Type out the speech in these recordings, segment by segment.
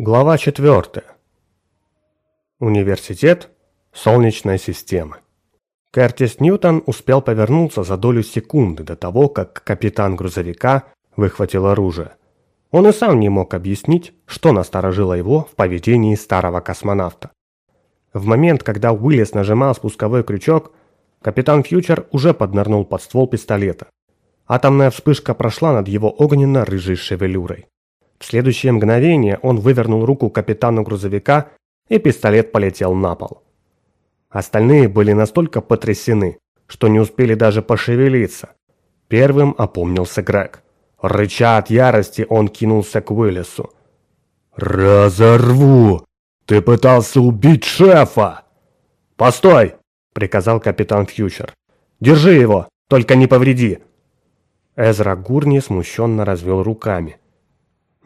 Глава 4. Университет Солнечной системы. Кертис Ньютон успел повернуться за долю секунды до того, как капитан грузовика выхватил оружие. Он и сам не мог объяснить, что насторожило его в поведении старого космонавта. В момент, когда Уиллис нажимал спусковой крючок, капитан Фьючер уже поднырнул под ствол пистолета. Атомная вспышка прошла над его огненно-рыжей шевелюрой. В следующее мгновение он вывернул руку капитану грузовика, и пистолет полетел на пол. Остальные были настолько потрясены, что не успели даже пошевелиться. Первым опомнился Грег. Рыча от ярости, он кинулся к Уиллису. «Разорву! Ты пытался убить шефа!» «Постой!» – приказал капитан Фьючер. «Держи его, только не повреди!» Эзра Гурни смущенно развел руками.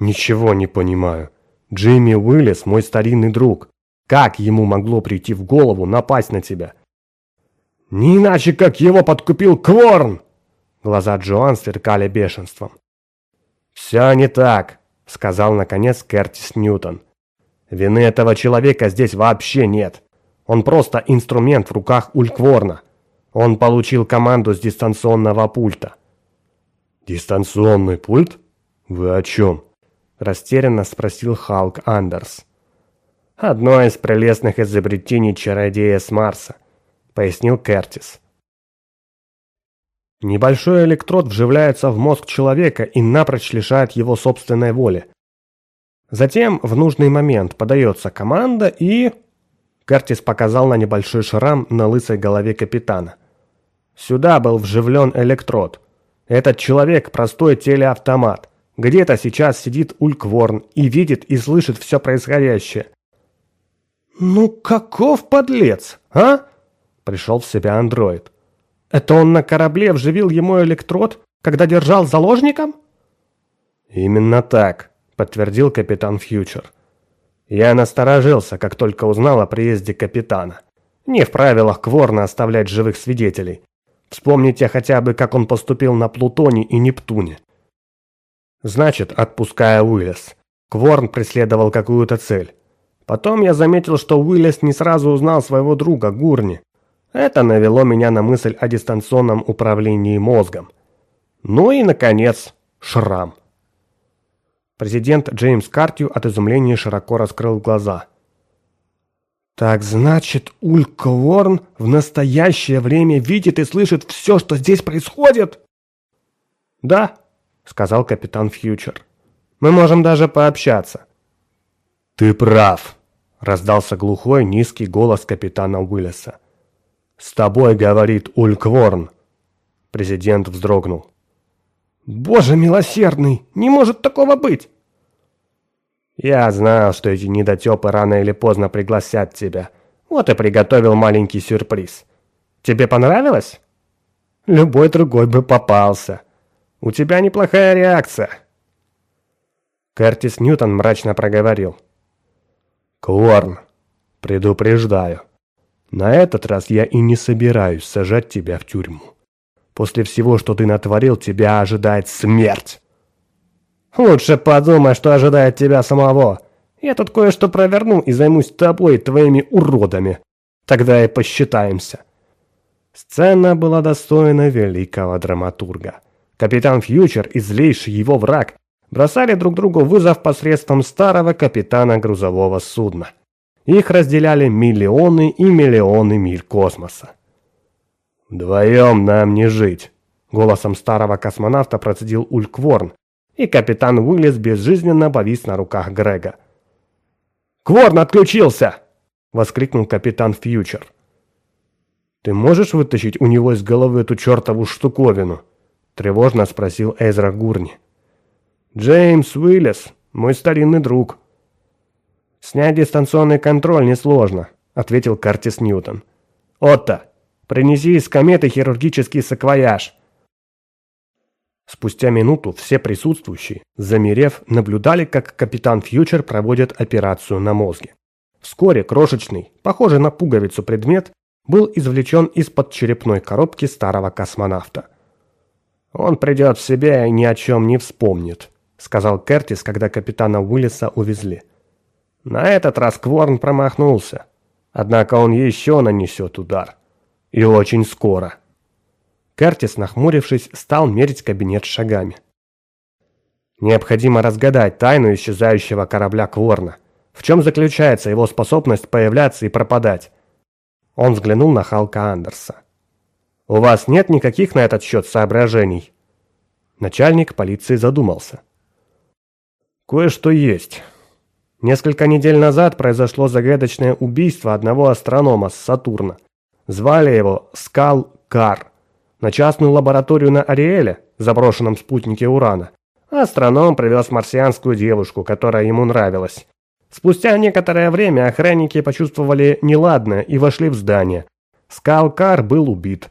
Ничего не понимаю. Джимми Уиллис мой старинный друг. Как ему могло прийти в голову напасть на тебя? Не иначе, как его подкупил Кворн! Глаза Джоан сверкали бешенством. «Все не так», — сказал наконец Кертис Ньютон. «Вины этого человека здесь вообще нет. Он просто инструмент в руках Улькворна. Он получил команду с дистанционного пульта». «Дистанционный пульт? Вы о чем?» Растерянно спросил Халк Андерс. «Одно из прелестных изобретений чародея с Марса», — пояснил Кертис. Небольшой электрод вживляется в мозг человека и напрочь лишает его собственной воли. Затем в нужный момент подается команда и... Кертис показал на небольшой шрам на лысой голове капитана. Сюда был вживлен электрод. Этот человек простой телеавтомат. Где-то сейчас сидит Улькворн и видит и слышит все происходящее. «Ну каков подлец, а?» Пришел в себя андроид. «Это он на корабле вживил ему электрод, когда держал заложником?» «Именно так», подтвердил капитан Фьючер. «Я насторожился, как только узнал о приезде капитана. Не в правилах Кворна оставлять живых свидетелей. Вспомните хотя бы, как он поступил на Плутоне и Нептуне. Значит, отпуская Уиллис. Кворн преследовал какую-то цель. Потом я заметил, что Уиллис не сразу узнал своего друга Гурни. Это навело меня на мысль о дистанционном управлении мозгом. Ну и, наконец, шрам. Президент Джеймс Картью от изумления широко раскрыл глаза. «Так значит, Улька Уорн в настоящее время видит и слышит все, что здесь происходит?» «Да», — сказал капитан Фьючер. «Мы можем даже пообщаться». «Ты прав», — раздался глухой низкий голос капитана Уиллиса. «С тобой говорит Улькворн». Президент вздрогнул. «Боже милосердный, не может такого быть!» «Я знал, что эти недотепы рано или поздно пригласят тебя. Вот и приготовил маленький сюрприз. Тебе понравилось?» «Любой другой бы попался». У тебя неплохая реакция. Кертис Ньютон мрачно проговорил. Куорн, предупреждаю. На этот раз я и не собираюсь сажать тебя в тюрьму. После всего, что ты натворил, тебя ожидает смерть. Лучше подумай, что ожидает тебя самого. Я тут кое-что проверну и займусь тобой и твоими уродами. Тогда и посчитаемся. Сцена была достойна великого драматурга. Капитан Фьючер и злейший его враг бросали друг другу вызов посредством старого капитана грузового судна. Их разделяли миллионы и миллионы миль космоса. «Вдвоем нам не жить», — голосом старого космонавта процедил Улькворн, и капитан Уиллис безжизненно повис на руках Грега. «Кворн отключился!» — воскликнул капитан Фьючер. «Ты можешь вытащить у него из головы эту чертову штуковину?» Тревожно спросил Эзра Гурни. «Джеймс Уиллис, мой старинный друг». «Снять дистанционный контроль несложно», — ответил Картис Ньютон. «Отто, принеси из кометы хирургический саквояж». Спустя минуту все присутствующие, замерев, наблюдали, как капитан Фьючер проводит операцию на мозге. Вскоре крошечный, похожий на пуговицу предмет, был извлечен из-под черепной коробки старого космонавта. «Он придет в себя и ни о чем не вспомнит», — сказал Кертис, когда капитана Уиллиса увезли. На этот раз Кворн промахнулся. Однако он еще нанесет удар. И очень скоро. Кертис, нахмурившись, стал мерить кабинет шагами. Необходимо разгадать тайну исчезающего корабля Кворна. В чем заключается его способность появляться и пропадать? Он взглянул на Халка Андерса. «У вас нет никаких на этот счет соображений?» Начальник полиции задумался. «Кое-что есть. Несколько недель назад произошло загадочное убийство одного астронома с Сатурна. Звали его Скал Кар. На частную лабораторию на Ариэле, заброшенном спутнике Урана, астроном привез марсианскую девушку, которая ему нравилась. Спустя некоторое время охранники почувствовали неладное и вошли в здание. Скалкар был убит.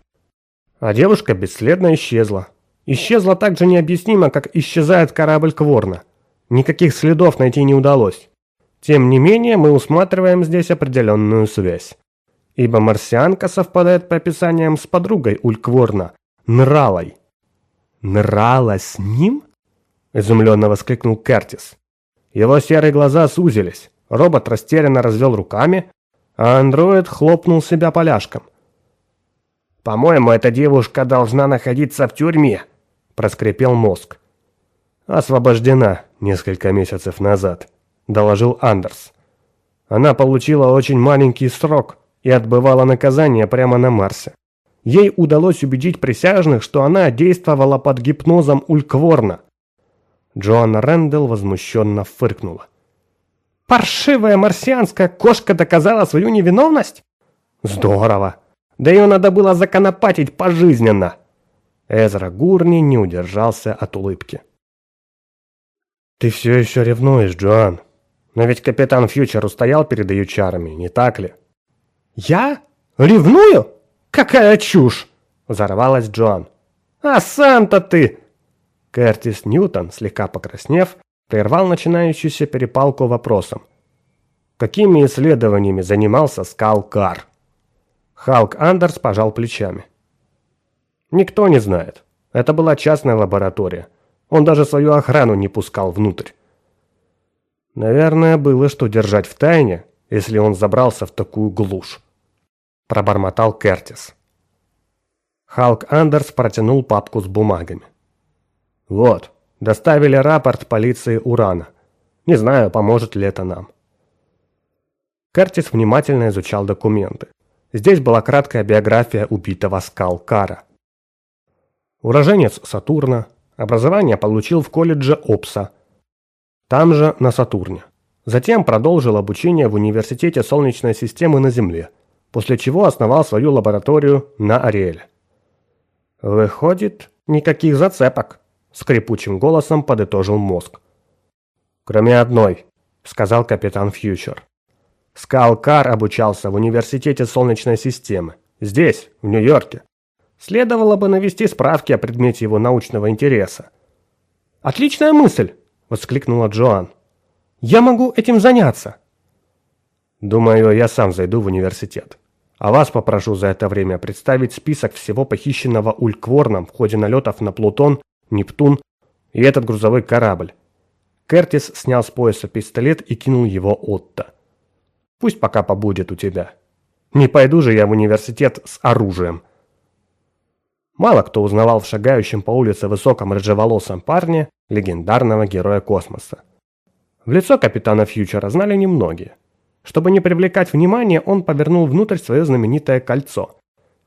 А девушка бесследно исчезла. Исчезла так же необъяснимо, как исчезает корабль Кворна. Никаких следов найти не удалось. Тем не менее, мы усматриваем здесь определенную связь. Ибо марсианка совпадает по описаниям с подругой Улькворна, Нралой. «Нрала с ним?» – изумленно воскликнул Кертис. Его серые глаза сузились, робот растерянно развел руками, а андроид хлопнул себя поляшком. «По-моему, эта девушка должна находиться в тюрьме», – проскрипел мозг. «Освобождена несколько месяцев назад», – доложил Андерс. «Она получила очень маленький срок и отбывала наказание прямо на Марсе. Ей удалось убедить присяжных, что она действовала под гипнозом Улькворна. Джоанна Рэндалл возмущенно фыркнула. «Паршивая марсианская кошка доказала свою невиновность? Здорово! Да ее надо было законопатить пожизненно!» Эзра Гурни не удержался от улыбки. «Ты все еще ревнуешь, Джоан. Но ведь капитан Фьючер устоял перед ее чарами, не так ли?» «Я? Ревную? Какая чушь!» Взорвалась Джоан. «А сам-то ты Кертис Ньютон, слегка покраснев, прервал начинающуюся перепалку вопросом. Какими исследованиями занимался Скал Кар? Халк Андерс пожал плечами. Никто не знает. Это была частная лаборатория. Он даже свою охрану не пускал внутрь. Наверное, было что держать в тайне, если он забрался в такую глушь. Пробормотал Кертис. Халк Андерс протянул папку с бумагами. Вот, доставили рапорт полиции Урана. Не знаю, поможет ли это нам. Кертис внимательно изучал документы. Здесь была краткая биография убитого Скалкара. Уроженец Сатурна, образование получил в колледже Опса, там же на Сатурне. Затем продолжил обучение в Университете Солнечной системы на Земле, после чего основал свою лабораторию на Ариэле. Выходит, никаких зацепок. Скрипучим голосом подытожил мозг. «Кроме одной», — сказал капитан Фьючер. Скалкар обучался в университете Солнечной системы. Здесь, в Нью-Йорке. Следовало бы навести справки о предмете его научного интереса. «Отличная мысль!» — воскликнула Джоан. «Я могу этим заняться!» «Думаю, я сам зайду в университет. А вас попрошу за это время представить список всего похищенного Улькворном в ходе налетов на Плутон Нептун и этот грузовой корабль. Кертис снял с пояса пистолет и кинул его Отто. «Пусть пока побудет у тебя. Не пойду же я в университет с оружием». Мало кто узнавал в шагающем по улице высоком рыжеволосом парне легендарного героя космоса. В лицо капитана Фьючера знали немногие. Чтобы не привлекать внимания, он повернул внутрь свое знаменитое кольцо.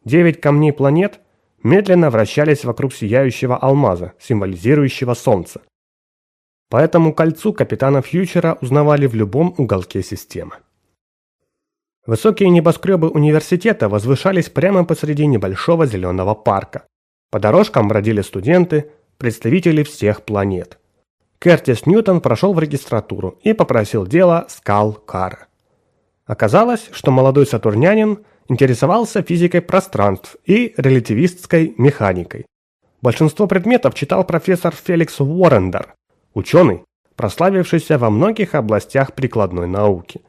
Девять камней планет медленно вращались вокруг сияющего алмаза, символизирующего солнце. По этому кольцу капитана Фьючера узнавали в любом уголке системы. Высокие небоскребы университета возвышались прямо посреди небольшого зеленого парка. По дорожкам бродили студенты, представители всех планет. Кертис Ньютон прошел в регистратуру и попросил дело Скал Кара. Оказалось, что молодой сатурнянин – интересовался физикой пространств и релятивистской механикой. Большинство предметов читал профессор Феликс Уоррендер, ученый, прославившийся во многих областях прикладной науки.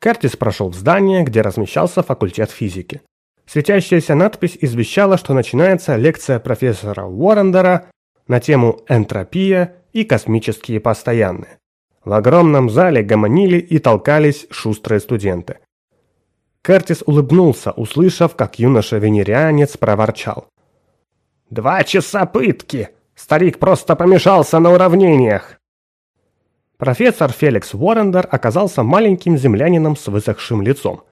Кертис прошел в здание, где размещался факультет физики. Светящаяся надпись извещала, что начинается лекция профессора Уоррендера на тему «Энтропия и космические постоянные». В огромном зале гомонили и толкались шустрые студенты. Кертис улыбнулся, услышав, как юноша-венерианец проворчал. «Два часа пытки! Старик просто помешался на уравнениях!» Профессор Феликс Уоррендер оказался маленьким землянином с высохшим лицом.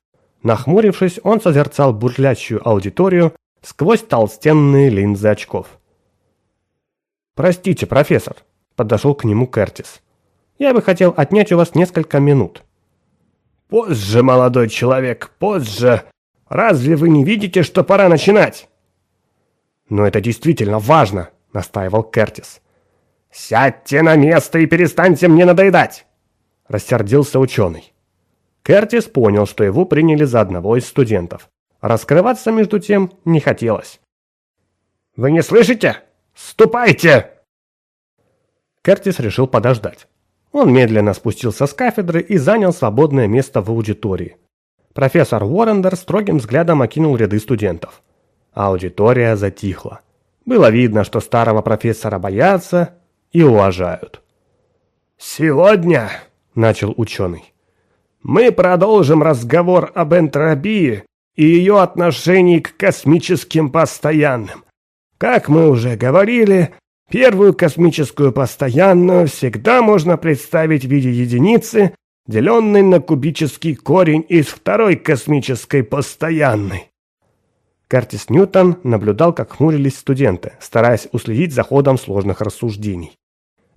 Нахмурившись, он созерцал бурлящую аудиторию сквозь толстенные линзы очков. «Простите, профессор», — подошел к нему Кертис. «Я бы хотел отнять у вас несколько минут». «Позже, молодой человек, позже! Разве вы не видите, что пора начинать?» «Но это действительно важно», — настаивал Кертис. «Сядьте на место и перестаньте мне надоедать!» — рассердился ученый. Кертис понял, что его приняли за одного из студентов. Раскрываться, между тем, не хотелось. «Вы не слышите? Ступайте!» Кертис решил подождать. Он медленно спустился с кафедры и занял свободное место в аудитории. Профессор Уоррендер строгим взглядом окинул ряды студентов. Аудитория затихла. Было видно, что старого профессора боятся и уважают. «Сегодня», — начал ученый, — «мы продолжим разговор об энтропии и ее отношении к космическим постоянным. Как мы уже говорили, первую космическую постоянную всегда можно представить в виде единицы, деленной на кубический корень из второй космической постоянной. Кертис Ньютон наблюдал, как хмурились студенты, стараясь уследить за ходом сложных рассуждений.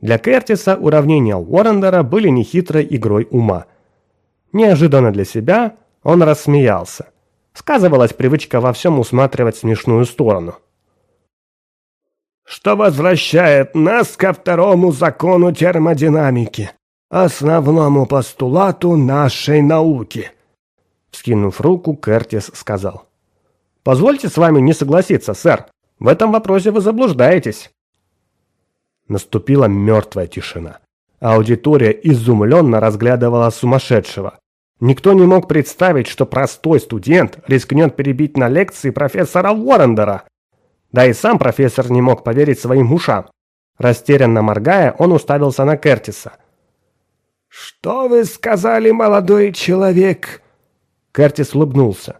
Для Кертиса уравнения Уоррендера были нехитрой игрой ума. Неожиданно для себя он рассмеялся. Сказывалась привычка во всем усматривать смешную сторону. Что возвращает нас ко второму закону термодинамики, основному постулату нашей науки. Вскинув руку, Кертис сказал. Позвольте с вами не согласиться, сэр. В этом вопросе вы заблуждаетесь. Наступила мертвая тишина. Аудитория изумленно разглядывала сумасшедшего. Никто не мог представить, что простой студент рискнет перебить на лекции профессора Уоррендера. Да и сам профессор не мог поверить своим ушам. Растерянно моргая, он уставился на Кертиса. «Что вы сказали, молодой человек?» Кертис улыбнулся.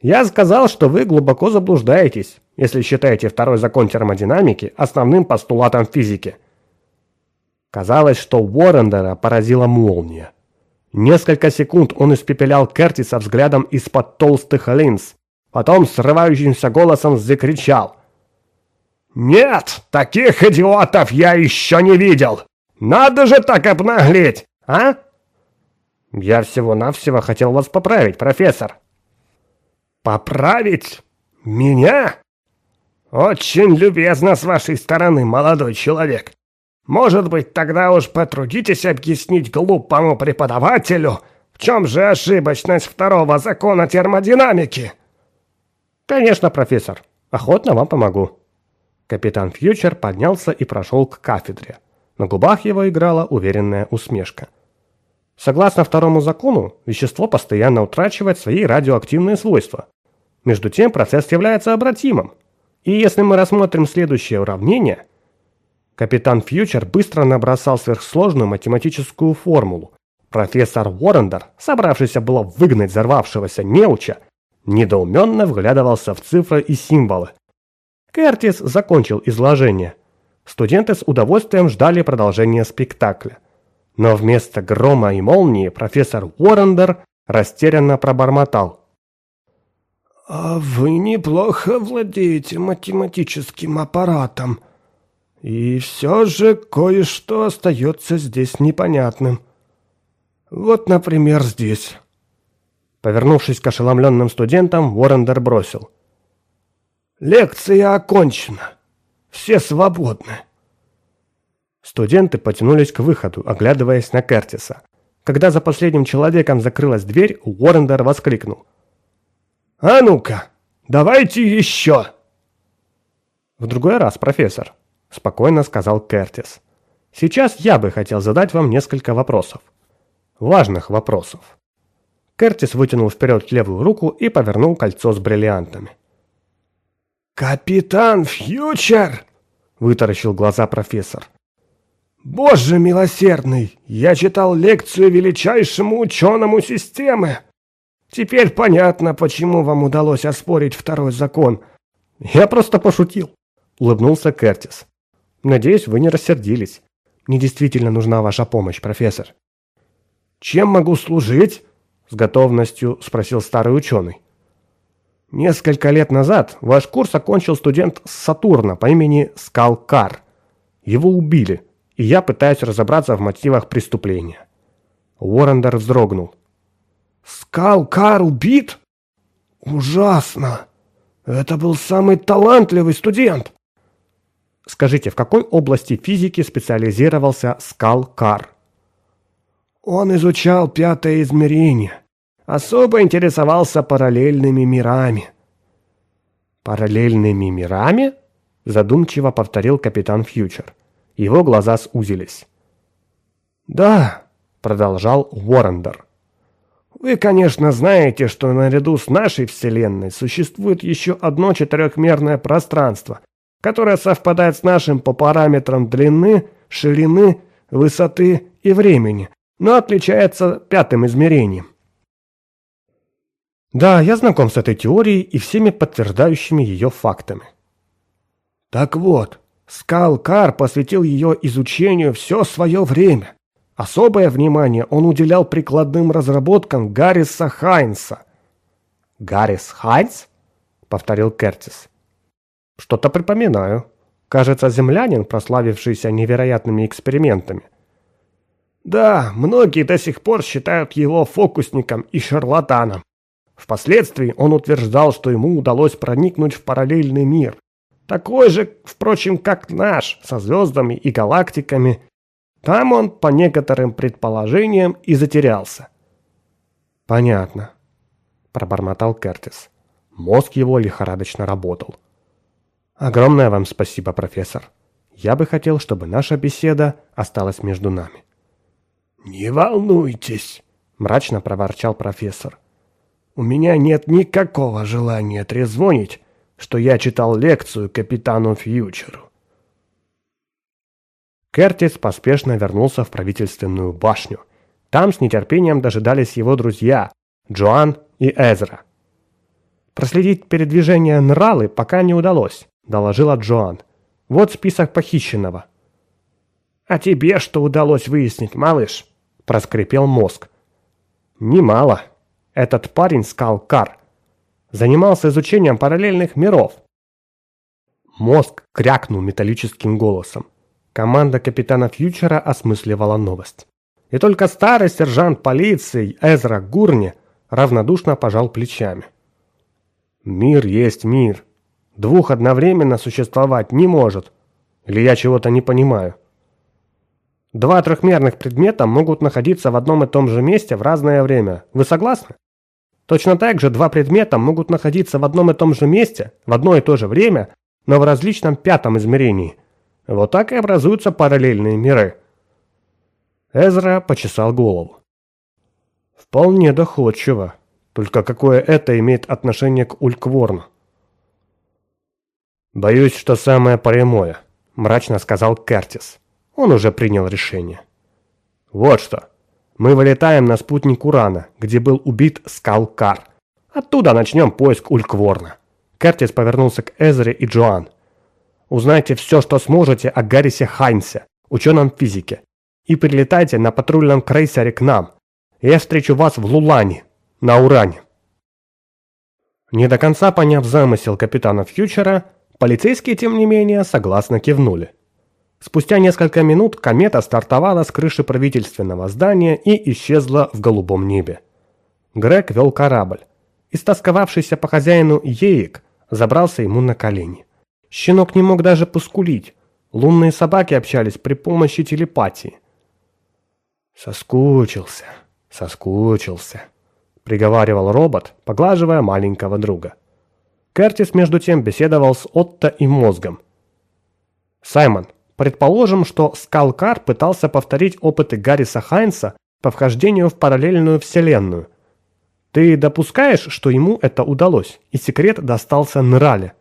Я сказал, что вы глубоко заблуждаетесь, если считаете второй закон термодинамики основным постулатом физики. Казалось, что Уоррендера поразила молния. Несколько секунд он испепелял Кертиса взглядом из-под толстых линз. Потом срывающимся голосом закричал. «Нет, таких идиотов я еще не видел! Надо же так обнаглеть, а?» «Я всего-навсего хотел вас поправить, профессор», «Поправить? Меня? Очень любезно с вашей стороны, молодой человек. Может быть, тогда уж потрудитесь объяснить глупому преподавателю, в чем же ошибочность второго закона термодинамики?» «Конечно, профессор. Охотно вам помогу». Капитан Фьючер поднялся и прошел к кафедре. На губах его играла уверенная усмешка. Согласно второму закону, вещество постоянно утрачивает свои радиоактивные свойства. Между тем процесс является обратимым. И если мы рассмотрим следующее уравнение, капитан Фьючер быстро набросал сверхсложную математическую формулу. Профессор Уоррендер, собравшийся было выгнать взорвавшегося неуча, недоуменно вглядывался в цифры и символы. Кертис закончил изложение. Студенты с удовольствием ждали продолжения спектакля. Но вместо грома и молнии профессор Уоррендер растерянно пробормотал. «А вы неплохо владеете математическим аппаратом. И все же кое-что остается здесь непонятным. Вот, например, здесь». Повернувшись к ошеломленным студентам, Уоррендер бросил. «Лекция окончена. Все свободны». Студенты потянулись к выходу, оглядываясь на Кертиса. Когда за последним человеком закрылась дверь, Уоррендер воскликнул. «А ну-ка, давайте еще!» «В другой раз, профессор», – спокойно сказал Кертис. «Сейчас я бы хотел задать вам несколько вопросов. Важных вопросов». Кертис вытянул вперед левую руку и повернул кольцо с бриллиантами. «Капитан Фьючер!» – вытаращил глаза профессор. Боже милосердный, я читал лекцию величайшему ученому системы. Теперь понятно, почему вам удалось оспорить второй закон. Я просто пошутил, улыбнулся Кертис. Надеюсь, вы не рассердились. Мне действительно нужна ваша помощь, профессор. Чем могу служить? С готовностью спросил старый ученый. Несколько лет назад ваш курс окончил студент Сатурна по имени Скалкар. Его убили, и я пытаюсь разобраться в мотивах преступления. Уоррендер вздрогнул. «Скалкар убит? Ужасно! Это был самый талантливый студент!» Скажите, в какой области физики специализировался Скалкар? Он изучал пятое измерение. Особо интересовался параллельными мирами. «Параллельными мирами?» Задумчиво повторил капитан Фьючер. Его глаза сузились. «Да», — продолжал Уоррендер. «Вы, конечно, знаете, что наряду с нашей Вселенной существует еще одно четырехмерное пространство, которое совпадает с нашим по параметрам длины, ширины, высоты и времени, но отличается пятым измерением. Да, я знаком с этой теорией и всеми подтверждающими ее фактами. Так вот, Скалкар посвятил ее изучению все свое время. Особое внимание он уделял прикладным разработкам Гарриса Хайнса. «Гаррис Хайнс?» — повторил Кертис. «Что-то припоминаю. Кажется, землянин, прославившийся невероятными экспериментами. Да, многие до сих пор считают его фокусником и шарлатаном. Впоследствии он утверждал, что ему удалось проникнуть в параллельный мир. Такой же, впрочем, как наш, со звездами и галактиками. Там он, по некоторым предположениям, и затерялся. «Понятно», – пробормотал Кертис. Мозг его лихорадочно работал. «Огромное вам спасибо, профессор. Я бы хотел, чтобы наша беседа осталась между нами». «Не волнуйтесь», – мрачно проворчал профессор. У меня нет никакого желания трезвонить, что я читал лекцию капитану Фьючеру. Кертис поспешно вернулся в правительственную башню. Там с нетерпением дожидались его друзья Джоан и Эзра. Проследить передвижение Нралы пока не удалось, доложила Джоан. Вот список похищенного. «А тебе что удалось выяснить, малыш?» – проскрипел мозг. «Немало», этот парень Скалкар занимался изучением параллельных миров. Мозг крякнул металлическим голосом. Команда капитана Фьючера осмысливала новость. И только старый сержант полиции Эзра Гурни равнодушно пожал плечами. «Мир есть мир. Двух одновременно существовать не может. Или я чего-то не понимаю?» Два трехмерных предмета могут находиться в одном и том же месте в разное время. Вы согласны? Точно так же два предмета могут находиться в одном и том же месте, в одно и то же время, но в различном пятом измерении. Вот так и образуются параллельные миры. Эзра почесал голову. Вполне доходчиво. Только какое это имеет отношение к Улькворну? «Боюсь, что самое прямое», – мрачно сказал Кертис. Он уже принял решение. «Вот что. Мы вылетаем на спутник Урана, где был убит Скалкар. Оттуда начнем поиск Улькворна. Кертис повернулся к Эзре и Джоан. Узнайте все, что сможете о Гаррисе Хайнсе, ученом физике. И прилетайте на патрульном крейсере к нам. Я встречу вас в Лулане, на Уране. Не до конца поняв замысел капитана Фьючера, полицейские, тем не менее, согласно кивнули. Спустя несколько минут комета стартовала с крыши правительственного здания и исчезла в голубом небе. Грег вел корабль. Истосковавшийся по хозяину Еик забрался ему на колени. Щенок не мог даже поскулить. Лунные собаки общались при помощи телепатии. «Соскучился, соскучился», — приговаривал робот, поглаживая маленького друга. Кертис, между тем, беседовал с Отто и мозгом. «Саймон, Предположим, что Скалкар пытался повторить опыты Гарриса Хайнса по вхождению в параллельную вселенную. Ты допускаешь, что ему это удалось, и секрет достался Нрале?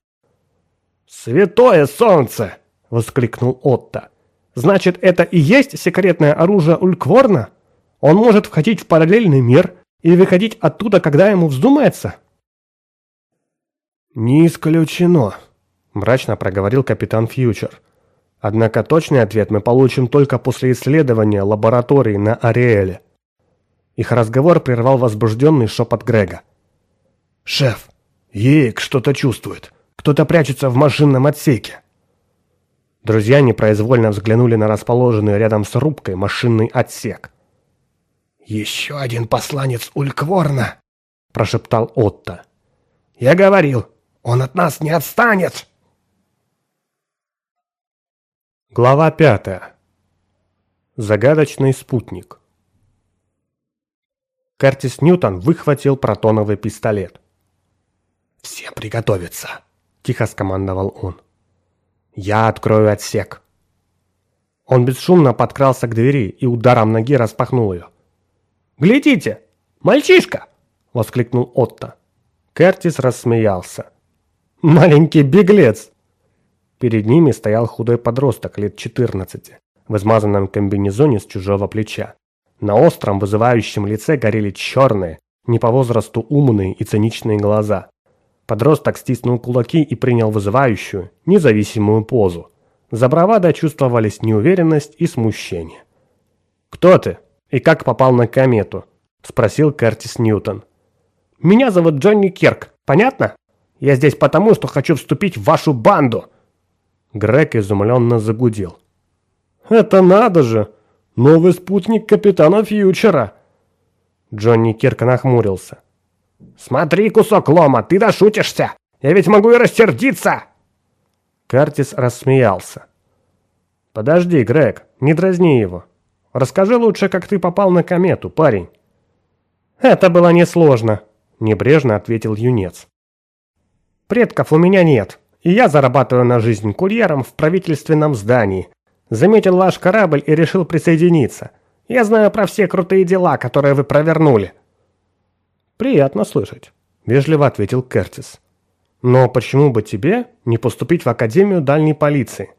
«Святое солнце!» – воскликнул Отто. Значит, это и есть секретное оружие Улькворна? Он может входить в параллельный мир и выходить оттуда, когда ему вздумается? Не исключено, мрачно проговорил капитан Фьючер. Однако точный ответ мы получим только после исследования лаборатории на Ариэле. Их разговор прервал возбужденный шепот Грега. «Шеф, Ейк что-то чувствует. Кто-то прячется в машинном отсеке». Друзья непроизвольно взглянули на расположенный рядом с рубкой машинный отсек. «Еще один посланец Улькворна!» – прошептал Отто. «Я говорил, он от нас не отстанет!» Глава пятая. Загадочный спутник. Кертис Ньютон выхватил протоновый пистолет. «Все приготовиться!» – тихо скомандовал он. «Я открою отсек». Он бесшумно подкрался к двери и ударом ноги распахнул ее. «Глядите! Мальчишка!» – воскликнул Отто. Кертис рассмеялся. «Маленький беглец!» Перед ними стоял худой подросток лет 14 в измазанном комбинезоне с чужого плеча. На остром, вызывающем лице горели черные, не по возрасту умные и циничные глаза. Подросток стиснул кулаки и принял вызывающую, независимую позу. За бравадой чувствовались неуверенность и смущение. «Кто ты? И как попал на комету?» – спросил Кертис Ньютон. «Меня зовут Джонни Кирк, понятно? Я здесь потому, что хочу вступить в вашу банду!» Грег изумленно загудел. «Это надо же! Новый спутник капитана Фьючера!» Джонни Кирк нахмурился. «Смотри, кусок лома, ты дошутишься! Я ведь могу и рассердиться!» Картис рассмеялся. «Подожди, Грег, не дразни его. Расскажи лучше, как ты попал на комету, парень». «Это было несложно», — небрежно ответил юнец. «Предков у меня нет, и я зарабатываю на жизнь курьером в правительственном здании. Заметил ваш корабль и решил присоединиться. Я знаю про все крутые дела, которые вы провернули». «Приятно слышать», – вежливо ответил Кертис. «Но почему бы тебе не поступить в Академию дальней полиции?»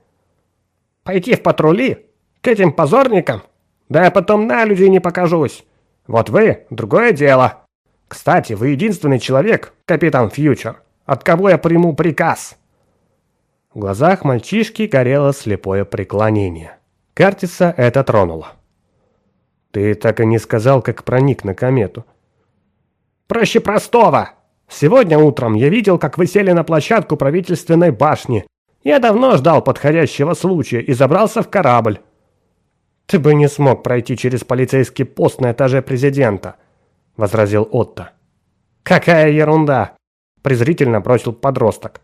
«Пойти в патрули? К этим позорникам? Да я потом на людей не покажусь. Вот вы – другое дело. Кстати, вы единственный человек, капитан Фьючер, от кого я приму приказ». В глазах мальчишки горело слепое преклонение. Кертиса это тронуло. «Ты так и не сказал, как проник на комету», Проще простого. Сегодня утром я видел, как вы сели на площадку правительственной башни. Я давно ждал подходящего случая и забрался в корабль. Ты бы не смог пройти через полицейский пост на этаже президента, возразил Отто. Какая ерунда, презрительно бросил подросток.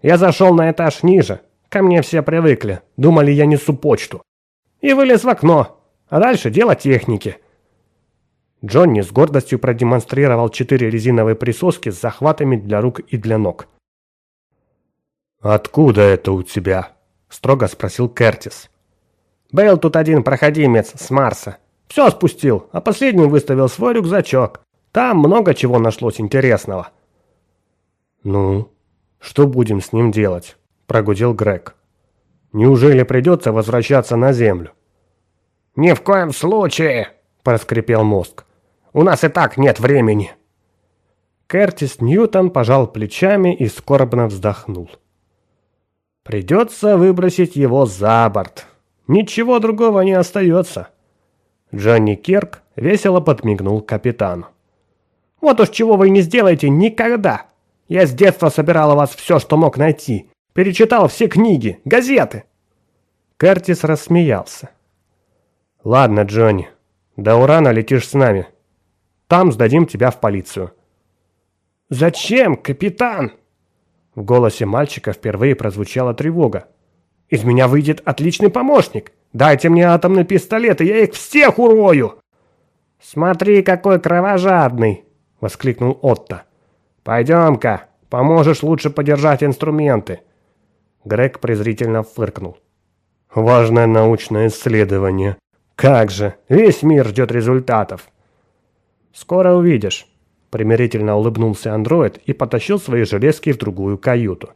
Я зашел на этаж ниже. Ко мне все привыкли, думали, я несу почту. И вылез в окно. А дальше дело техники. Джонни с гордостью продемонстрировал четыре резиновые присоски с захватами для рук и для ног. «Откуда это у тебя?» – строго спросил Кертис. «Был тут один проходимец с Марса. Все спустил, а последним выставил свой рюкзачок. Там много чего нашлось интересного». «Ну, что будем с ним делать?» – прогудел Грег. «Неужели придется возвращаться на Землю?» «Ни в коем случае!» – проскрипел мозг. У нас и так нет времени». Кертис Ньютон пожал плечами и скорбно вздохнул. «Придется выбросить его за борт. Ничего другого не остается». Джонни Кирк весело подмигнул капитану. «Вот уж чего вы не сделаете никогда. Я с детства собирал у вас все, что мог найти. Перечитал все книги, газеты». Кертис рассмеялся. «Ладно, Джонни, до Урана летишь с нами. Там сдадим тебя в полицию». «Зачем, капитан?» В голосе мальчика впервые прозвучала тревога. «Из меня выйдет отличный помощник. Дайте мне атомный пистолет, и я их всех урою!» «Смотри, какой кровожадный!» — воскликнул Отто. «Пойдем-ка, поможешь лучше подержать инструменты». Грег презрительно фыркнул. «Важное научное исследование. Как же, весь мир ждет результатов. «Скоро увидишь», – примирительно улыбнулся андроид и потащил свои железки в другую каюту.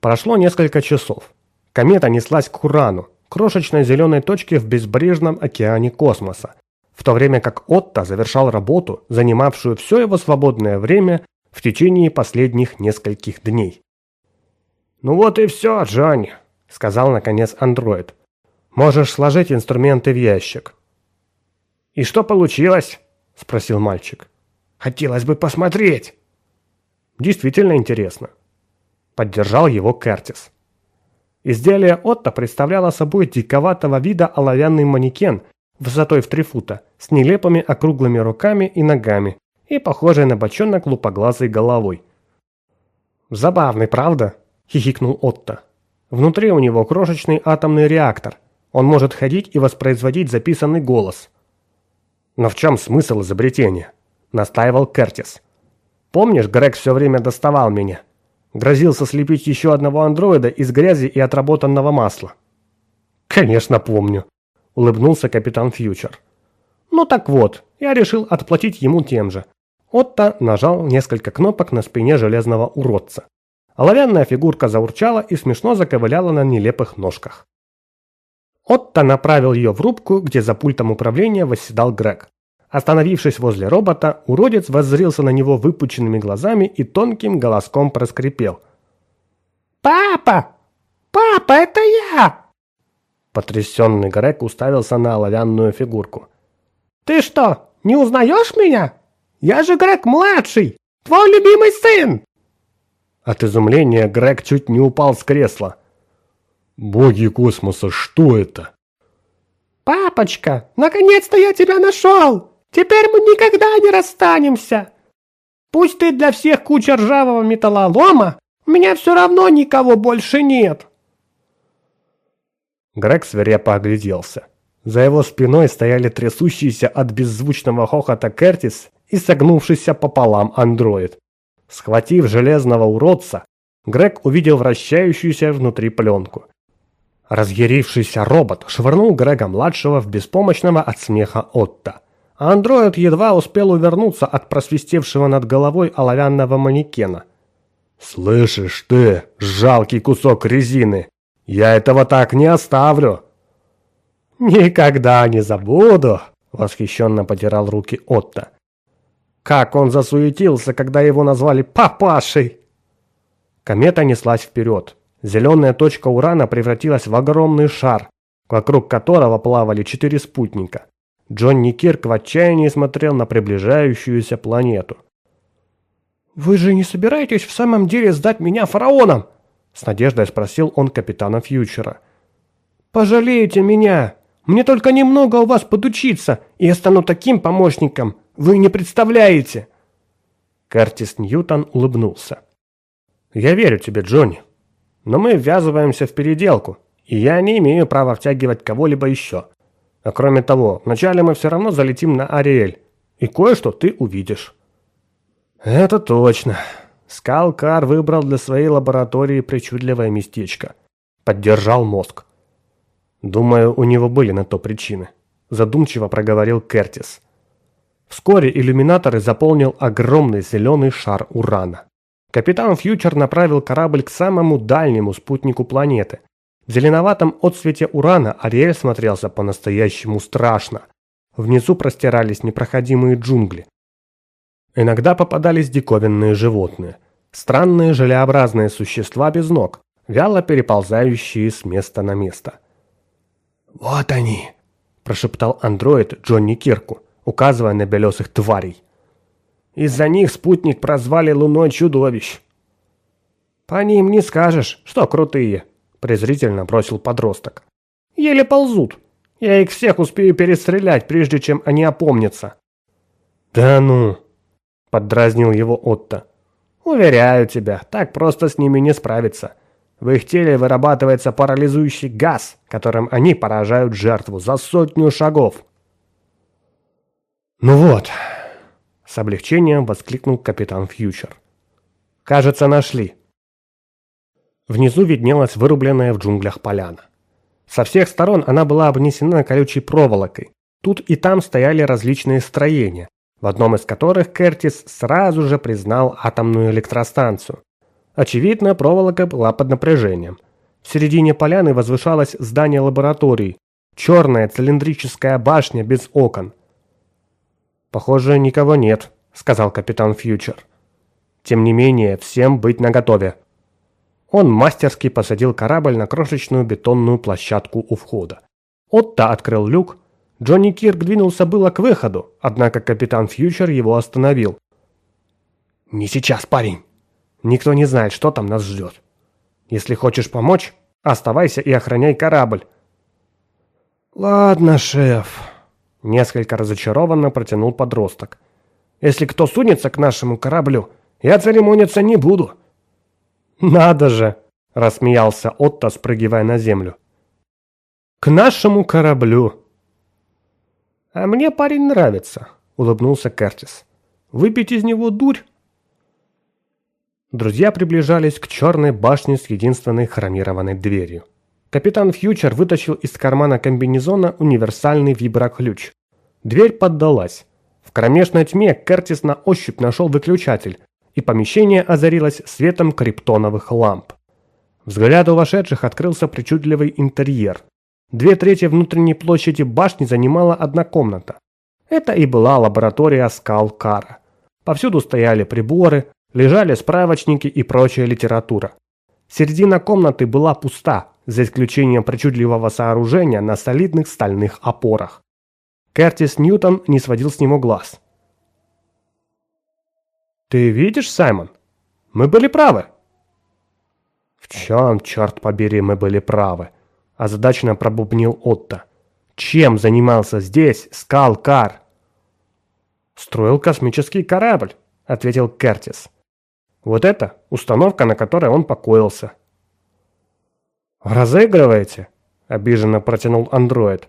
Прошло несколько часов. Комета неслась к Урану, крошечной зеленой точке в безбрежном океане космоса, в то время как Отто завершал работу, занимавшую все его свободное время в течение последних нескольких дней. «Ну вот и все, Джонни», — сказал наконец андроид. «Можешь сложить инструменты в ящик». «И что получилось?» — спросил мальчик. «Хотелось бы посмотреть». «Действительно интересно», — поддержал его Кертис. Изделие Отто представляло собой диковатого вида оловянный манекен высотой в три фута, с нелепыми округлыми руками и ногами и похожей на бочонок лупоглазой головой. «Забавный, правда?» – хихикнул Отто. «Внутри у него крошечный атомный реактор. Он может ходить и воспроизводить записанный голос». «Но в чем смысл изобретения?» – настаивал Кертис. «Помнишь, Грег все время доставал меня?» Грозился слепить еще одного андроида из грязи и отработанного масла. «Конечно помню», — улыбнулся капитан Фьючер. «Ну так вот, я решил отплатить ему тем же». Отто нажал несколько кнопок на спине железного уродца. Оловянная фигурка заурчала и смешно заковыляла на нелепых ножках. Отто направил ее в рубку, где за пультом управления восседал Грег. Остановившись возле робота, уродец воззрился на него выпученными глазами и тонким голоском проскрипел. «Папа! Папа, это я!» Потрясенный Грег уставился на оловянную фигурку. «Ты что, не узнаешь меня? Я же Грег-младший, твой любимый сын!» От изумления Грег чуть не упал с кресла. «Боги космоса, что это?» «Папочка, наконец-то я тебя нашел! Теперь мы никогда не расстанемся. Пусть ты для всех куча ржавого металлолома, у меня все равно никого больше нет. Грег свирепо огляделся. За его спиной стояли трясущиеся от беззвучного хохота Кертис и согнувшийся пополам андроид. Схватив железного уродца, Грег увидел вращающуюся внутри пленку. Разъярившийся робот швырнул Грега-младшего в беспомощного от смеха Отто андроид едва успел увернуться от просвистевшего над головой оловянного манекена. «Слышишь ты, жалкий кусок резины, я этого так не оставлю!» «Никогда не забуду!» — восхищенно потирал руки Отто. «Как он засуетился, когда его назвали папашей!» Комета неслась вперед. Зеленая точка Урана превратилась в огромный шар, вокруг которого плавали четыре спутника. Джонни Кирк в отчаянии смотрел на приближающуюся планету. «Вы же не собираетесь в самом деле сдать меня фараоном?» С надеждой спросил он капитана Фьючера. «Пожалеете меня! Мне только немного у вас подучиться, и я стану таким помощником! Вы не представляете!» Кертис Ньютон улыбнулся. «Я верю тебе, Джонни, но мы ввязываемся в переделку, и я не имею права втягивать кого-либо еще. А кроме того, вначале мы все равно залетим на Ариэль, и кое-что ты увидишь». «Это точно. Скалкар выбрал для своей лаборатории причудливое местечко. Поддержал мозг. Думаю, у него были на то причины», – задумчиво проговорил Кертис. Вскоре иллюминаторы заполнил огромный зеленый шар Урана. Капитан Фьючер направил корабль к самому дальнему спутнику планеты, в зеленоватом отсвете урана Ариэль смотрелся по-настоящему страшно. Внизу простирались непроходимые джунгли. Иногда попадались диковинные животные. Странные желеобразные существа без ног, вяло переползающие с места на место. «Вот они!» – прошептал андроид Джонни Кирку, указывая на белесых тварей. «Из-за них спутник прозвали Луной чудовищ». «По ним не скажешь, что крутые», презрительно бросил подросток. Еле ползут. Я их всех успею перестрелять, прежде чем они опомнятся. Да ну, поддразнил его Отто. Уверяю тебя, так просто с ними не справиться. В их теле вырабатывается парализующий газ, которым они поражают жертву за сотню шагов. Ну вот, с облегчением воскликнул капитан Фьючер. Кажется, нашли. Внизу виднелась вырубленная в джунглях поляна. Со всех сторон она была обнесена колючей проволокой. Тут и там стояли различные строения, в одном из которых Кертис сразу же признал атомную электростанцию. Очевидно, проволока была под напряжением. В середине поляны возвышалось здание лаборатории, черная цилиндрическая башня без окон. «Похоже, никого нет», — сказал капитан Фьючер. «Тем не менее, всем быть наготове». Он мастерски посадил корабль на крошечную бетонную площадку у входа. Отто открыл люк. Джонни Кирк двинулся было к выходу, однако капитан Фьючер его остановил. «Не сейчас, парень. Никто не знает, что там нас ждет. Если хочешь помочь, оставайся и охраняй корабль». «Ладно, шеф», — несколько разочарованно протянул подросток. «Если кто сунется к нашему кораблю, я церемониться не буду». «Надо же!» – рассмеялся Отто, спрыгивая на землю. «К нашему кораблю!» «А мне парень нравится», – улыбнулся Кертис. «Выпить из него дурь?» Друзья приближались к черной башне с единственной хромированной дверью. Капитан Фьючер вытащил из кармана комбинезона универсальный виброключ. Дверь поддалась. В кромешной тьме Кертис на ощупь нашел выключатель, и помещение озарилось светом криптоновых ламп. Взгляду вошедших открылся причудливый интерьер. Две трети внутренней площади башни занимала одна комната. Это и была лаборатория Скалкара. Повсюду стояли приборы, лежали справочники и прочая литература. Середина комнаты была пуста, за исключением причудливого сооружения на солидных стальных опорах. Кертис Ньютон не сводил с него глаз. «Ты видишь, Саймон? Мы были правы!» «В чем, черт побери, мы были правы?» Озадаченно пробубнил Отто. «Чем занимался здесь Скалкар?» «Строил космический корабль», — ответил Кертис. «Вот это установка, на которой он покоился». «Разыгрываете?» — обиженно протянул андроид.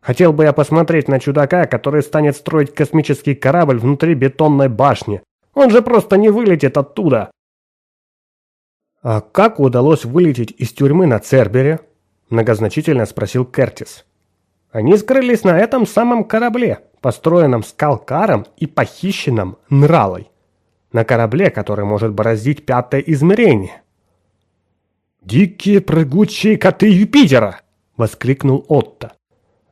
«Хотел бы я посмотреть на чудака, который станет строить космический корабль внутри бетонной башни, он же просто не вылетит оттуда. А как удалось вылететь из тюрьмы на Цербере? Многозначительно спросил Кертис. Они скрылись на этом самом корабле, построенном Скалкаром и похищенном Нралой. На корабле, который может бороздить пятое измерение. «Дикие прыгучие коты Юпитера!» — воскликнул Отто.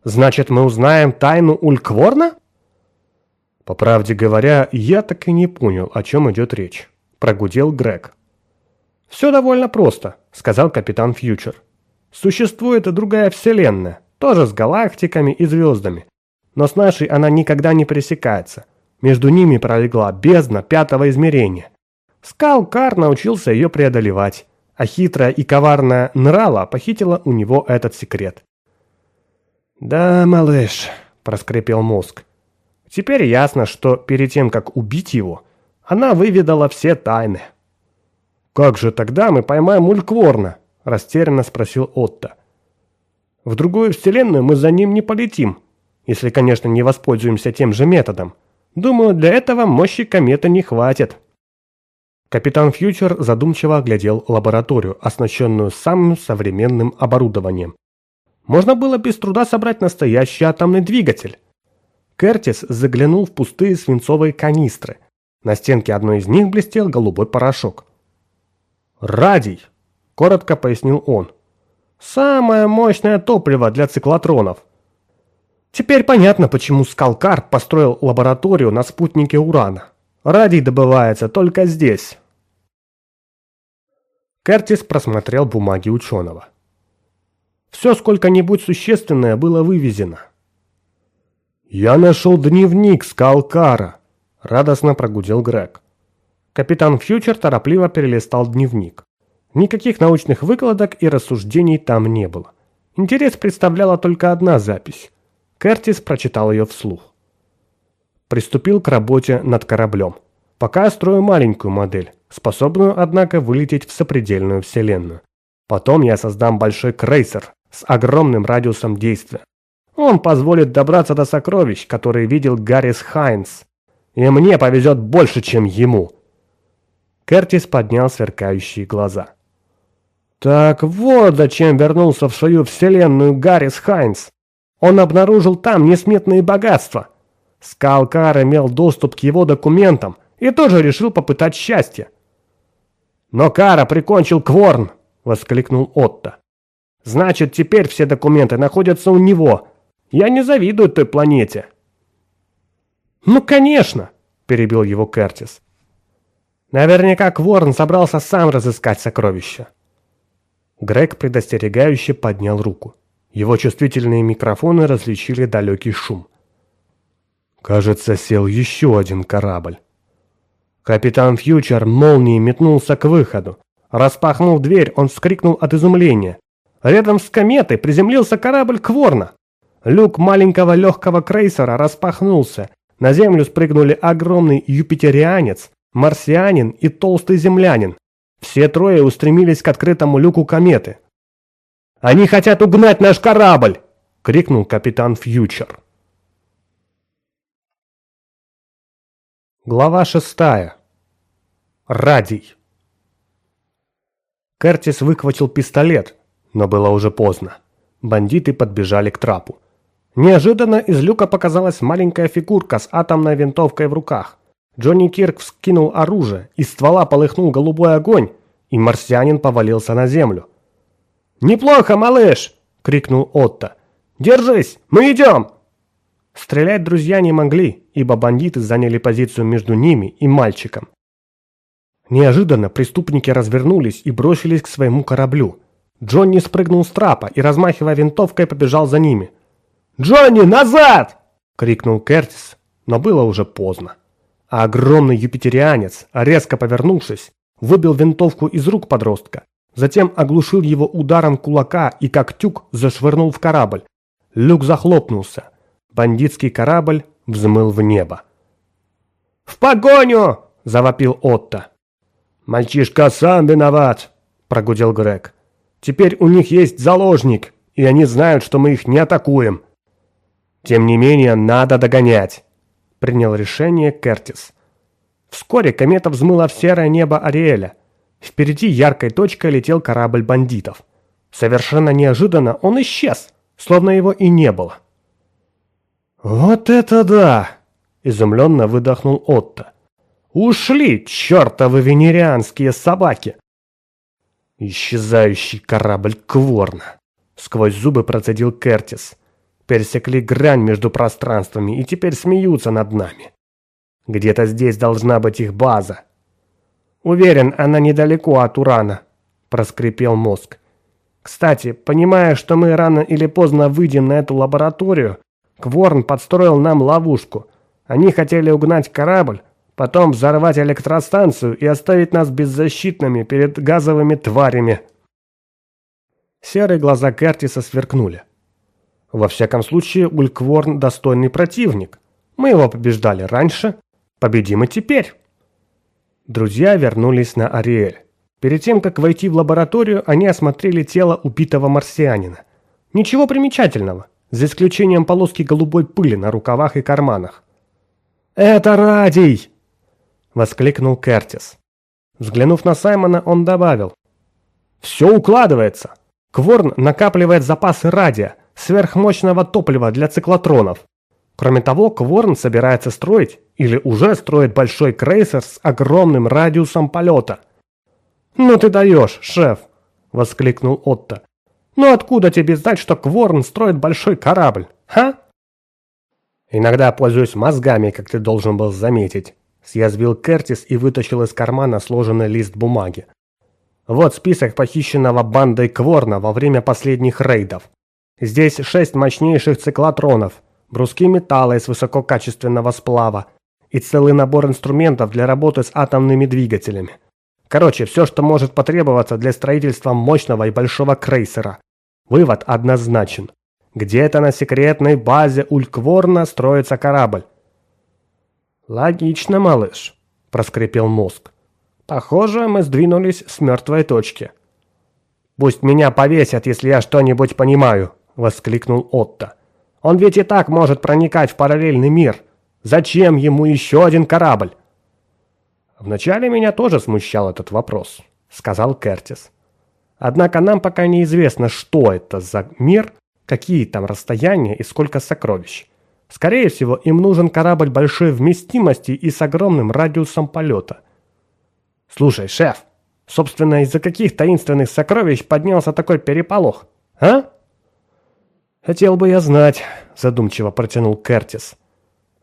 «Значит, мы узнаем тайну Улькворна?» По правде говоря, я так и не понял, о чем идет речь. Прогудел Грег. «Все довольно просто», — сказал капитан Фьючер. «Существует и другая вселенная, тоже с галактиками и звездами. Но с нашей она никогда не пересекается. Между ними пролегла бездна пятого измерения. Скалкар научился ее преодолевать, а хитрая и коварная Нрала похитила у него этот секрет. «Да, малыш», — проскрипел мозг, Теперь ясно, что перед тем, как убить его, она выведала все тайны. «Как же тогда мы поймаем Улькворна?» – растерянно спросил Отто. «В другую вселенную мы за ним не полетим, если, конечно, не воспользуемся тем же методом. Думаю, для этого мощи кометы не хватит». Капитан Фьючер задумчиво оглядел лабораторию, оснащенную самым современным оборудованием. Можно было без труда собрать настоящий атомный двигатель. Кертис заглянул в пустые свинцовые канистры. На стенке одной из них блестел голубой порошок. «Радий!» – коротко пояснил он. «Самое мощное топливо для циклотронов. Теперь понятно, почему Скалкар построил лабораторию на спутнике Урана. Радий добывается только здесь». Кертис просмотрел бумаги ученого. Все сколько-нибудь существенное было вывезено. «Я нашел дневник Скалкара!» – радостно прогудел Грег. Капитан Фьючер торопливо перелистал дневник. Никаких научных выкладок и рассуждений там не было. Интерес представляла только одна запись. Кертис прочитал ее вслух. Приступил к работе над кораблем. Пока строю маленькую модель, способную, однако, вылететь в сопредельную вселенную. Потом я создам большой крейсер с огромным радиусом действия, он позволит добраться до сокровищ, которые видел Гаррис Хайнс. И мне повезет больше, чем ему. Кертис поднял сверкающие глаза. Так вот зачем вернулся в свою вселенную Гаррис Хайнс. Он обнаружил там несметные богатства. Скалкар имел доступ к его документам и тоже решил попытать счастье. Но Кара прикончил Кворн, воскликнул Отто. «Значит, теперь все документы находятся у него. Я не завидую той планете». «Ну, конечно!» – перебил его Кертис. «Наверняка Кворн собрался сам разыскать сокровища». Грег предостерегающе поднял руку. Его чувствительные микрофоны различили далекий шум. Кажется, сел еще один корабль. Капитан Фьючер молнией метнулся к выходу. Распахнув дверь, он вскрикнул от изумления. Рядом с кометой приземлился корабль Кворна. Люк маленького легкого крейсера распахнулся. На землю спрыгнули огромный юпитерианец, марсианин и толстый землянин. Все трое устремились к открытому люку кометы. «Они хотят угнать наш корабль!» — крикнул капитан Фьючер. Глава шестая. Радий. Кертис выхватил пистолет, но было уже поздно. Бандиты подбежали к трапу. Неожиданно из люка показалась маленькая фигурка с атомной винтовкой в руках. Джонни Кирк вскинул оружие, из ствола полыхнул голубой огонь, и марсианин повалился на землю. «Неплохо, малыш!» — крикнул Отто. «Держись, мы идем!» Стрелять друзья не могли, ибо бандиты заняли позицию между ними и мальчиком. Неожиданно преступники развернулись и бросились к своему кораблю. Джонни спрыгнул с трапа и, размахивая винтовкой, побежал за ними. «Джонни, назад!» — крикнул Кертис, но было уже поздно. А огромный юпитерианец, резко повернувшись, выбил винтовку из рук подростка, затем оглушил его ударом кулака и как тюк зашвырнул в корабль. Люк захлопнулся. Бандитский корабль взмыл в небо. «В погоню!» – завопил Отто. «Мальчишка сам виноват!» – прогудел Грег. «Теперь у них есть заложник, и они знают, что мы их не атакуем. Тем не менее, надо догонять!» – принял решение Кертис. Вскоре комета взмыла в серое небо Ариэля. Впереди яркой точкой летел корабль бандитов. Совершенно неожиданно он исчез, словно его и не было. «Вот это да!» – изумленно выдохнул Отто. «Ушли, чертовы венерианские собаки!» «Исчезающий корабль Кворна!» – сквозь зубы процедил Кертис. «Пересекли грань между пространствами и теперь смеются над нами. Где-то здесь должна быть их база». «Уверен, она недалеко от Урана», – проскрипел мозг. «Кстати, понимая, что мы рано или поздно выйдем на эту лабораторию, Кворн подстроил нам ловушку. Они хотели угнать корабль, потом взорвать электростанцию и оставить нас беззащитными перед газовыми тварями. Серые глаза Кертиса сверкнули. Во всяком случае, Улькворн достойный противник. Мы его побеждали раньше, победим и теперь. Друзья вернулись на Ариэль. Перед тем, как войти в лабораторию, они осмотрели тело убитого марсианина. Ничего примечательного за исключением полоски голубой пыли на рукавах и карманах. «Это радий!» – воскликнул Кертис. Взглянув на Саймона, он добавил. «Все укладывается. Кворн накапливает запасы радия, сверхмощного топлива для циклотронов. Кроме того, Кворн собирается строить или уже строит большой крейсер с огромным радиусом полета». «Ну ты даешь, шеф!» – воскликнул Отто. Но откуда тебе знать, что Кворн строит большой корабль, ха? Иногда пользуюсь мозгами, как ты должен был заметить. Съязвил Кертис и вытащил из кармана сложенный лист бумаги. Вот список похищенного бандой Кворна во время последних рейдов. Здесь шесть мощнейших циклотронов, бруски металла из высококачественного сплава и целый набор инструментов для работы с атомными двигателями. Короче, все, что может потребоваться для строительства мощного и большого крейсера. Вывод однозначен. Где-то на секретной базе Улькворна строится корабль. «Логично, малыш», – проскрипел мозг. «Похоже, мы сдвинулись с мертвой точки». «Пусть меня повесят, если я что-нибудь понимаю», – воскликнул Отто. «Он ведь и так может проникать в параллельный мир. Зачем ему еще один корабль?» «Вначале меня тоже смущал этот вопрос», – сказал Кертис. Однако нам пока неизвестно, что это за мир, какие там расстояния и сколько сокровищ. Скорее всего, им нужен корабль большой вместимости и с огромным радиусом полета. «Слушай, шеф», — Собственно, из-за каких таинственных сокровищ поднялся такой переполох, а? Хотел бы я знать, задумчиво протянул Кертис.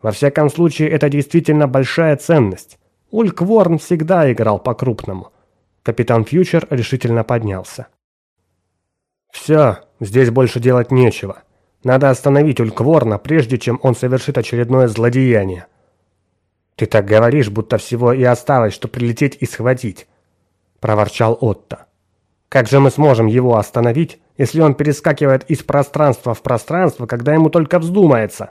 Во всяком случае, это действительно большая ценность. Ульк Ворн всегда играл по-крупному. Капитан Фьючер решительно поднялся. «Все, здесь больше делать нечего. Надо остановить Улькворна, прежде чем он совершит очередное злодеяние». «Ты так говоришь, будто всего и осталось, что прилететь и схватить», – проворчал Отто. «Как же мы сможем его остановить, если он перескакивает из пространства в пространство, когда ему только вздумается?»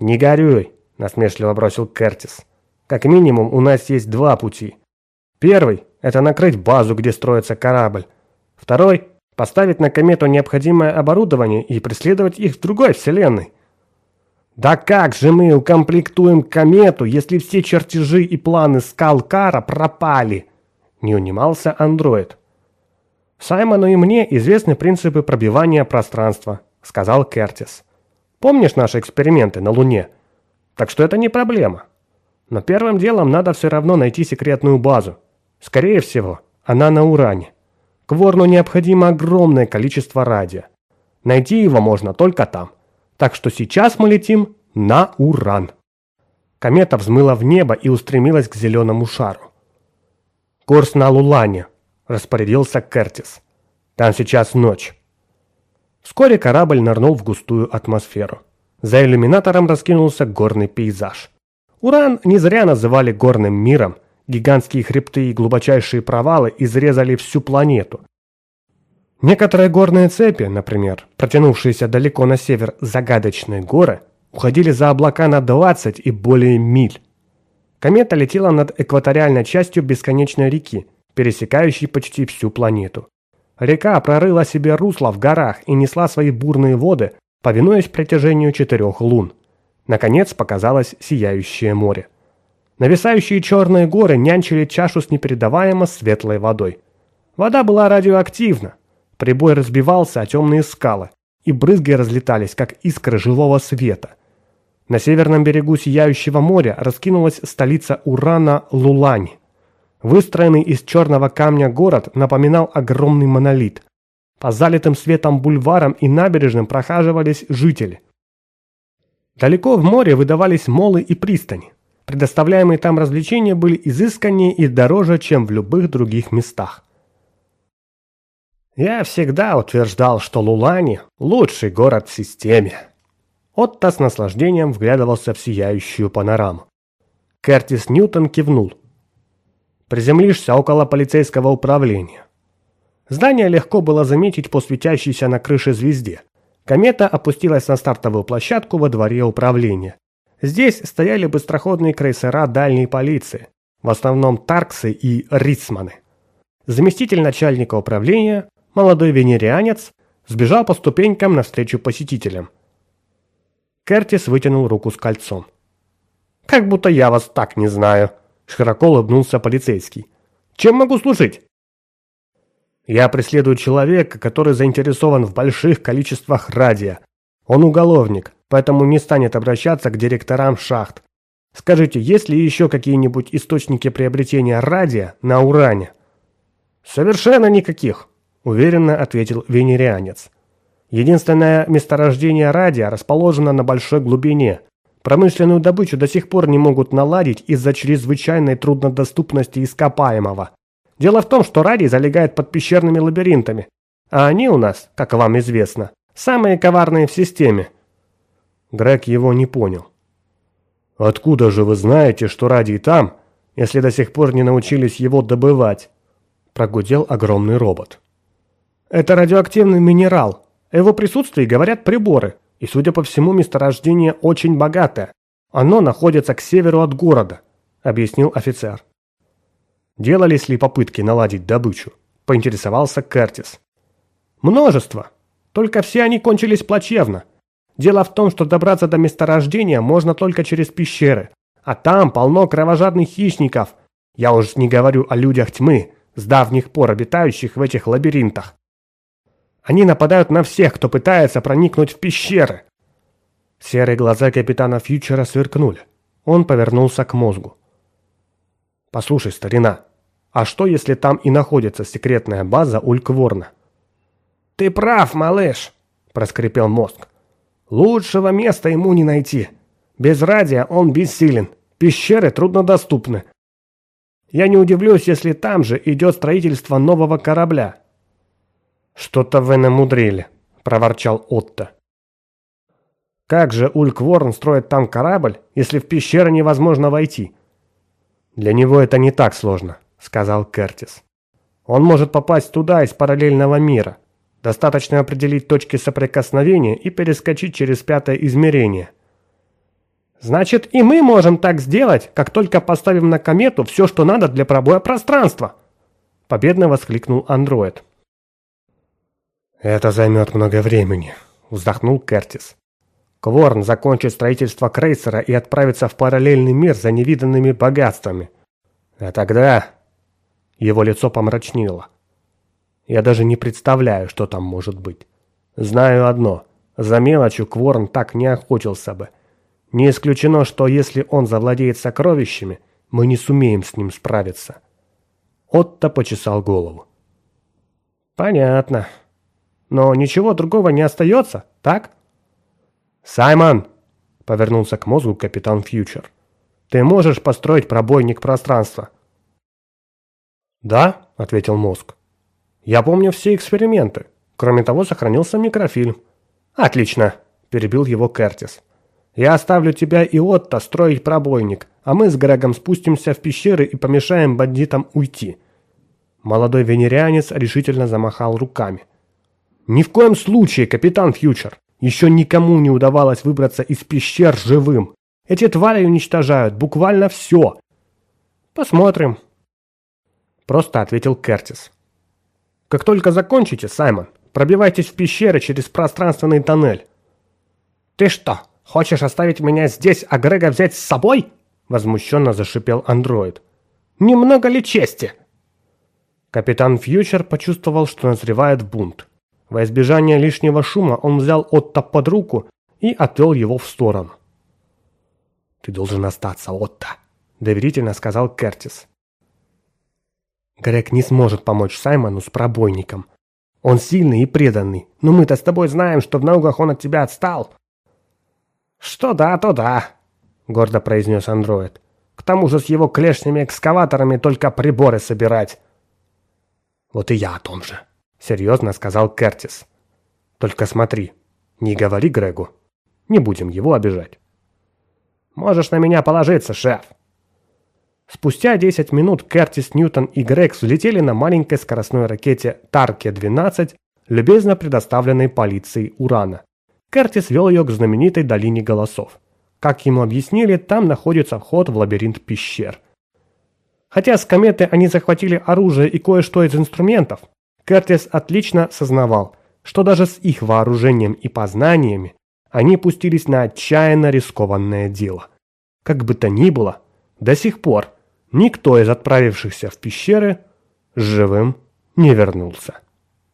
«Не горюй», – насмешливо бросил Кертис. «Как минимум у нас есть два пути. Первый – это накрыть базу, где строится корабль. Второй – поставить на комету необходимое оборудование и преследовать их в другой вселенной. Да как же мы укомплектуем комету, если все чертежи и планы Скалкара пропали? Не унимался андроид. Саймону и мне известны принципы пробивания пространства, сказал Кертис. Помнишь наши эксперименты на Луне? Так что это не проблема. Но первым делом надо все равно найти секретную базу. Скорее всего, она на Уране. К Ворну необходимо огромное количество радия. Найти его можно только там. Так что сейчас мы летим на Уран. Комета взмыла в небо и устремилась к зеленому шару. «Курс на Лулане», – распорядился Кертис. «Там сейчас ночь». Вскоре корабль нырнул в густую атмосферу. За иллюминатором раскинулся горный пейзаж. Уран не зря называли горным миром. Гигантские хребты и глубочайшие провалы изрезали всю планету. Некоторые горные цепи, например, протянувшиеся далеко на север загадочные горы, уходили за облака на 20 и более миль. Комета летела над экваториальной частью бесконечной реки, пересекающей почти всю планету. Река прорыла себе русло в горах и несла свои бурные воды, повинуясь притяжению четырех лун. Наконец показалось сияющее море. Нависающие черные горы нянчили чашу с непередаваемо светлой водой. Вода была радиоактивна. Прибой разбивался о темные скалы, и брызги разлетались, как искры живого света. На северном берегу Сияющего моря раскинулась столица Урана Лулань. Выстроенный из черного камня город напоминал огромный монолит. По залитым светом бульварам и набережным прохаживались жители. Далеко в море выдавались молы и пристани. Предоставляемые там развлечения были изысканнее и дороже, чем в любых других местах. Я всегда утверждал, что Лулани – лучший город в системе. Отто с наслаждением вглядывался в сияющую панораму. Кертис Ньютон кивнул. Приземлишься около полицейского управления. Здание легко было заметить по светящейся на крыше звезде. Комета опустилась на стартовую площадку во дворе управления. Здесь стояли быстроходные крейсера дальней полиции, в основном Тарксы и Рисманы. Заместитель начальника управления молодой венерианец, сбежал по ступенькам навстречу посетителям. Кертис вытянул руку с кольцом. «Как будто я вас так не знаю», – широко улыбнулся полицейский. «Чем могу служить?» «Я преследую человека, который заинтересован в больших количествах радия. Он уголовник, поэтому не станет обращаться к директорам шахт. Скажите, есть ли еще какие-нибудь источники приобретения радия на уране?» «Совершенно никаких», уверенно ответил венерианец. Единственное месторождение радия расположено на большой глубине. Промышленную добычу до сих пор не могут наладить из-за чрезвычайной труднодоступности ископаемого. Дело в том, что радий залегает под пещерными лабиринтами, а они у нас, как вам известно, самые коварные в системе. Грег его не понял. «Откуда же вы знаете, что радий там, если до сих пор не научились его добывать?» Прогудел огромный робот. Это радиоактивный минерал. О его присутствии говорят приборы, и, судя по всему, месторождение очень богатое. Оно находится к северу от города, объяснил офицер. Делались ли попытки наладить добычу? Поинтересовался Кертис. Множество. Только все они кончились плачевно. Дело в том, что добраться до месторождения можно только через пещеры, а там полно кровожадных хищников. Я уж не говорю о людях тьмы, с давних пор обитающих в этих лабиринтах. Они нападают на всех, кто пытается проникнуть в пещеры. Серые глаза капитана Фьючера сверкнули. Он повернулся к мозгу. «Послушай, старина, А что, если там и находится секретная база Улькворна? «Ты прав, малыш», – проскрипел мозг. «Лучшего места ему не найти. Без радио он бессилен, пещеры труднодоступны. Я не удивлюсь, если там же идет строительство нового корабля». «Что-то вы намудрили», – проворчал Отто. «Как же Улькворн строит там корабль, если в пещеры невозможно войти?» «Для него это не так сложно», – сказал Кертис. «Он может попасть туда из параллельного мира. Достаточно определить точки соприкосновения и перескочить через пятое измерение». «Значит, и мы можем так сделать, как только поставим на комету все, что надо для пробоя пространства!» Победно воскликнул андроид. «Это займет много времени», – вздохнул Кертис. Кворн закончит строительство крейсера и отправится в параллельный мир за невиданными богатствами. А тогда... Его лицо помрачнело. Я даже не представляю, что там может быть. Знаю одно. За мелочью Кворн так не охотился бы. Не исключено, что если он завладеет сокровищами, мы не сумеем с ним справиться. Отто почесал голову. Понятно. Но ничего другого не остается, так? «Саймон!» – повернулся к мозгу капитан Фьючер. «Ты можешь построить пробойник пространства?» «Да», – ответил мозг. «Я помню все эксперименты. Кроме того, сохранился микрофильм». «Отлично», – перебил его Кертис. «Я оставлю тебя и Отто строить пробойник, а мы с Грегом спустимся в пещеры и помешаем бандитам уйти». Молодой венерианец решительно замахал руками. «Ни в коем случае, капитан Фьючер! Еще никому не удавалось выбраться из пещер живым. Эти твари уничтожают буквально все. Посмотрим. Просто ответил Кертис. Как только закончите, Саймон, пробивайтесь в пещеры через пространственный тоннель. Ты что, хочешь оставить меня здесь, а Грега взять с собой? Возмущенно зашипел андроид. Немного ли чести? Капитан Фьючер почувствовал, что назревает бунт. Во избежание лишнего шума он взял Отто под руку и отвел его в сторону. «Ты должен остаться, Отто», – доверительно сказал Кертис. Грег не сможет помочь Саймону с пробойником. Он сильный и преданный, но мы-то с тобой знаем, что в науках он от тебя отстал. «Что да, то да», – гордо произнес андроид. «К тому же с его клешнями экскаваторами только приборы собирать». «Вот и я о том же», Серьезно сказал Кертис. Только смотри, не говори Грегу. Не будем его обижать. Можешь на меня положиться, шеф. Спустя 10 минут Кертис, Ньютон и Грег взлетели на маленькой скоростной ракете Тарке-12, любезно предоставленной полицией Урана. Кертис вел ее к знаменитой долине голосов. Как ему объяснили, там находится вход в лабиринт пещер. Хотя с кометы они захватили оружие и кое-что из инструментов, Кертис отлично сознавал, что даже с их вооружением и познаниями они пустились на отчаянно рискованное дело. Как бы то ни было, до сих пор никто из отправившихся в пещеры живым не вернулся.